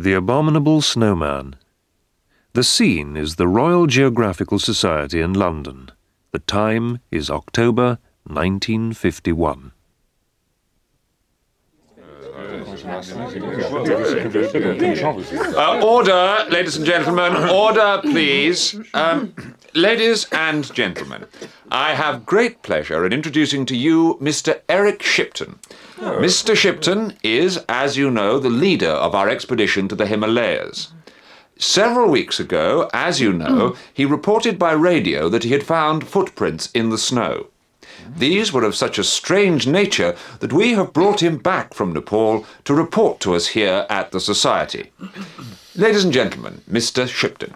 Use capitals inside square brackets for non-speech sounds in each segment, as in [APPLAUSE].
The Abominable Snowman. The scene is the Royal Geographical Society in London. The time is October 1951. Uh, order, ladies and gentlemen. Order, please. Um, ladies and gentlemen, I have great pleasure in introducing to you Mr. Eric Shipton. Mr. Shipton is, as you know, the leader of our expedition to the Himalayas. Several weeks ago, as you know, he reported by radio that he had found footprints in the snow. These were of such a strange nature that we have brought him back from Nepal to report to us here at the Society. Ladies and gentlemen, Mr. Shipton.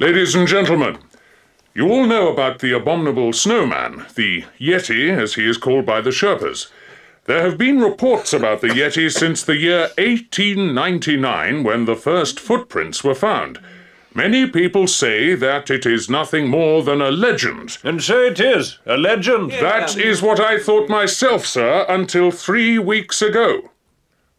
Ladies and gentlemen, you all know about the abominable snowman, the Yeti, as he is called by the Sherpas. There have been reports about the Yeti since the year 1899 when the first footprints were found. Many people say that it is nothing more than a legend. And so it is, a legend. That is what I thought myself, sir, until three weeks ago.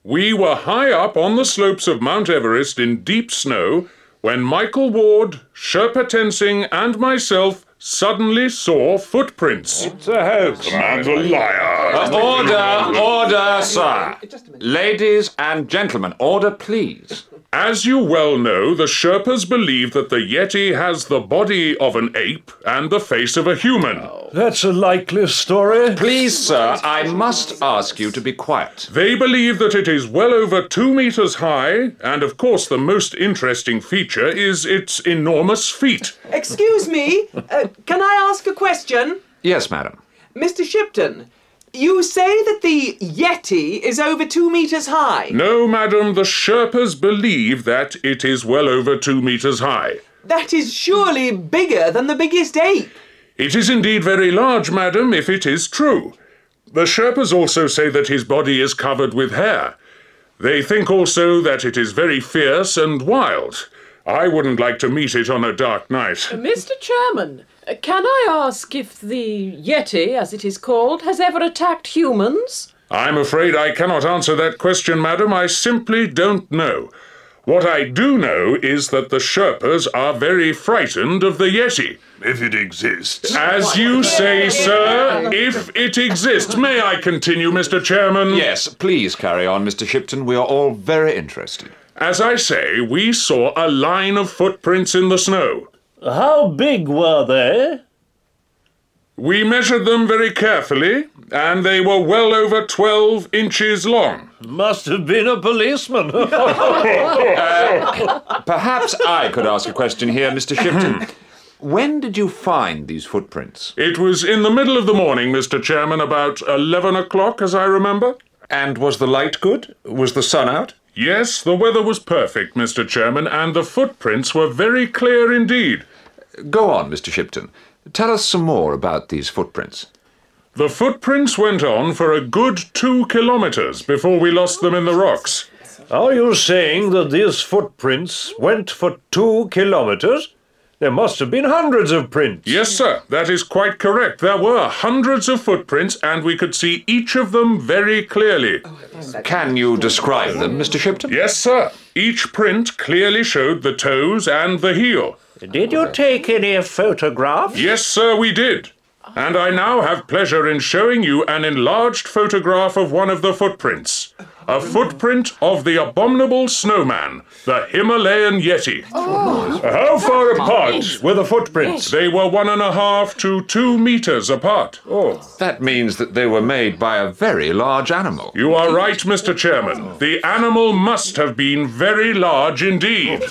We were high up on the slopes of Mount Everest in deep snow when Michael Ward, Sherpa Tenzing, and myself suddenly saw footprints. It's a hoax. The man's a liar. Uh, order, order, sir. Ladies and gentlemen, order, please. As you well know, the Sherpas believe that the Yeti has the body of an ape and the face of a human. That's a likely story. Please, sir, I must ask you to be quiet. They believe that it is well over two meters high, and of course, the most interesting feature is its enormous feet. Excuse me, uh, can I ask a question? Yes, madam. Mr. Shipton, you say that the Yeti is over two meters high. No, madam, the Sherpas believe that it is well over two meters high. That is surely bigger than the biggest ape. It is indeed very large, madam, if it is true. The Sherpas also say that his body is covered with hair. They think also that it is very fierce and wild. I wouldn't like to meet it on a dark night. Mr. Chairman, Uh, can I ask if the Yeti, as it is called, has ever attacked humans? I'm afraid I cannot answer that question, madam. I simply don't know. What I do know is that the Sherpas are very frightened of the Yeti. If it exists. As you say, sir, [LAUGHS] if it exists. May I continue, Mr. Chairman? Yes, please carry on, Mr. Shipton. We are all very interested. As I say, we saw a line of footprints in the snow. How big were they? We measured them very carefully, and they were well over 12 inches long. Must have been a policeman. [LAUGHS] Uh, perhaps I could ask a question here, Mr. Shipton. when did you find these footprints? It was in the middle of the morning, Mr. Chairman, about 11 o'clock, as I remember. And was the light good? Was the sun out? Yes, the weather was perfect, Mr. Chairman, and the footprints were very clear indeed. Go on, Mr. Shipton. Tell us some more about these footprints. The footprints went on for a good two kilometers before we lost them in the rocks. Are you saying that these footprints went for two kilometers? There must have been hundreds of prints. Yes, sir, that is quite correct. There were hundreds of footprints, and we could see each of them very clearly. Can you describe them, Mr. Shipton? Yes, sir. Each print clearly showed the toes and the heel. Did you take any photographs? Yes, sir, we did. And I now have pleasure in showing you an enlarged photograph of one of the footprints. A footprint of the abominable snowman, the Himalayan Yeti. Oh. How far apart were the footprints? They were one and a half to two meters apart. Oh. That means that they were made by a very large animal. You are right, Mr. Chairman. The animal must have been very large indeed.